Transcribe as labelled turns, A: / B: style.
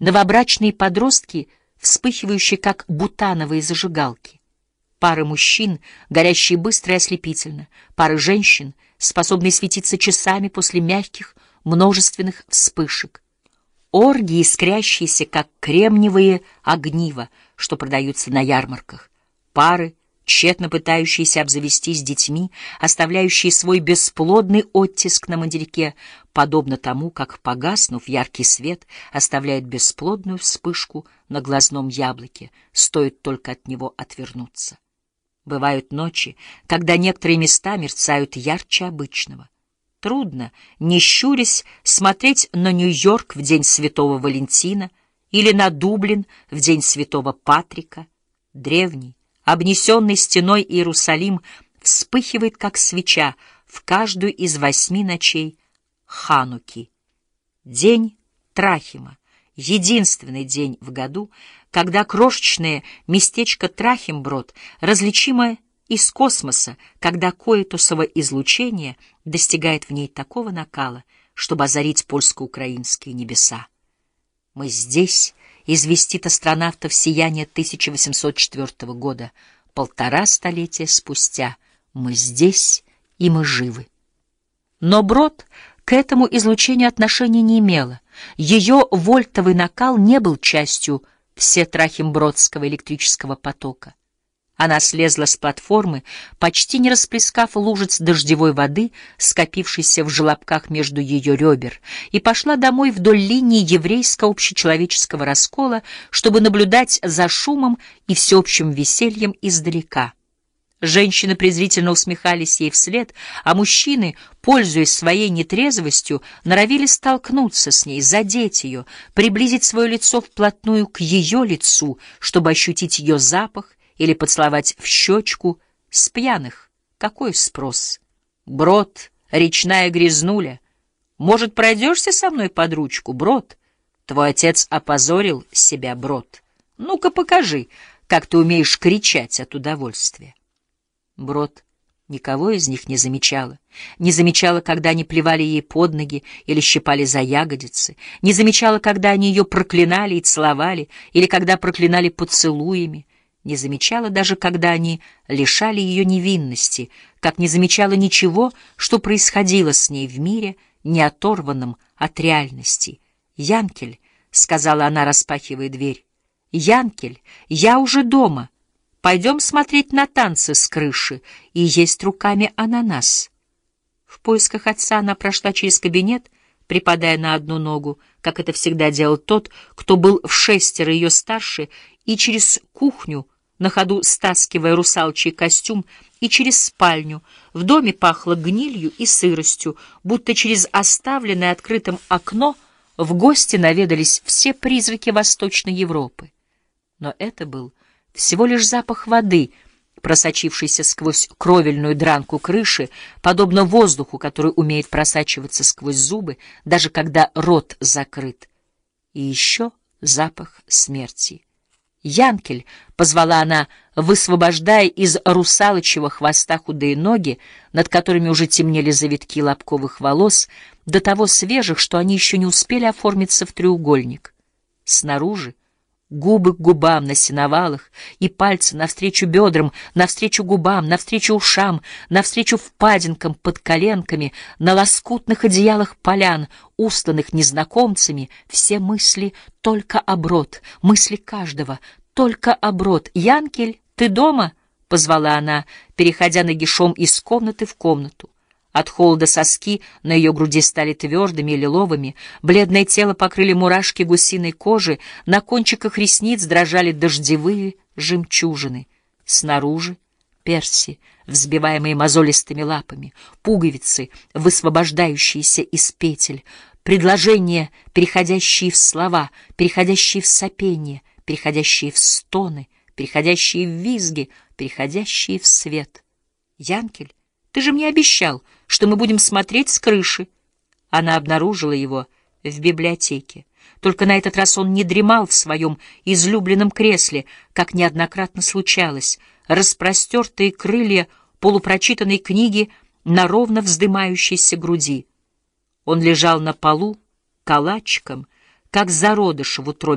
A: Новобрачные подростки, вспыхивающие, как бутановые зажигалки. Пары мужчин, горящие быстро и ослепительно. Пары женщин, способные светиться часами после мягких, множественных вспышек. Оргии, искрящиеся, как кремниевые огнива, что продаются на ярмарках. Пары, тщетно пытающиеся обзавестись детьми, оставляющие свой бесплодный оттиск на материке, подобно тому, как, погаснув, яркий свет оставляет бесплодную вспышку на глазном яблоке, стоит только от него отвернуться. Бывают ночи, когда некоторые места мерцают ярче обычного. Трудно, не щурясь, смотреть на Нью-Йорк в день Святого Валентина или на Дублин в день Святого Патрика. Древний, обнесенный стеной Иерусалим вспыхивает, как свеча, в каждую из восьми ночей Хануки. День Трахима, единственный день в году, когда крошечное местечко Трахимброд различимо из космоса, когда коэтусово излучение достигает в ней такого накала, чтобы озарить польско-украинские небеса. Мы здесь, известит астронавтов сияние 1804 года, полтора столетия спустя. Мы здесь, и мы живы. Но Брод к этому излучению отношения не имела. Ее вольтовый накал не был частью всетрахимбродского электрического потока. Она слезла с платформы, почти не расплескав лужиц дождевой воды, скопившейся в желобках между ее ребер, и пошла домой вдоль линии еврейского общечеловеческого раскола, чтобы наблюдать за шумом и всеобщим весельем издалека. Женщины презрительно усмехались ей вслед, а мужчины, пользуясь своей нетрезвостью, норовили столкнуться с ней, задеть ее, приблизить свое лицо вплотную к ее лицу, чтобы ощутить ее запах или поцеловать в щечку с пьяных. Какой спрос? Брод, речная грязнуля. Может, пройдешься со мной под ручку, Брод? Твой отец опозорил себя, Брод. Ну-ка покажи, как ты умеешь кричать от удовольствия. Брод никого из них не замечала. Не замечала, когда они плевали ей под ноги или щипали за ягодицы. Не замечала, когда они ее проклинали и целовали, или когда проклинали поцелуями не замечала даже, когда они лишали ее невинности, как не замечала ничего, что происходило с ней в мире, не оторванном от реальности. «Янкель», — сказала она, распахивая дверь, — «Янкель, я уже дома. Пойдем смотреть на танцы с крыши и есть руками ананас». В поисках отца она прошла через кабинет, припадая на одну ногу, как это всегда делал тот, кто был в шестеро ее старше, и через кухню, на ходу стаскивая русалчий костюм, и через спальню. В доме пахло гнилью и сыростью, будто через оставленное открытым окно в гости наведались все призраки Восточной Европы. Но это был всего лишь запах воды, просочившийся сквозь кровельную дранку крыши, подобно воздуху, который умеет просачиваться сквозь зубы, даже когда рот закрыт. И еще запах смерти. «Янкель!» — позвала она, высвобождая из русалочьего хвоста худые ноги, над которыми уже темнели завитки лобковых волос, до того свежих, что они еще не успели оформиться в треугольник. Снаружи губы к губам на сеновалах, и пальцы навстречу бедрам, навстречу губам, навстречу ушам, навстречу впадинкам под коленками, на лоскутных одеялах полян, устланных незнакомцами, все мысли только оброд, мысли каждого, только оброд. «Янкель, ты дома?» — позвала она, переходя нагишом из комнаты в комнату. От холода соски на ее груди стали твердыми и лиловыми, бледное тело покрыли мурашки гусиной кожи, на кончиках ресниц дрожали дождевые жемчужины. Снаружи — перси, взбиваемые мозолистыми лапами, пуговицы, высвобождающиеся из петель, предложения, переходящие в слова, переходящие в сопение, переходящие в стоны, переходящие в визги, переходящие в свет. Янкель ты же мне обещал, что мы будем смотреть с крыши. Она обнаружила его в библиотеке. Только на этот раз он не дремал в своем излюбленном кресле, как неоднократно случалось, распростертые крылья полупрочитанной книги на ровно вздымающейся груди. Он лежал на полу, калачиком, как зародыш в утробе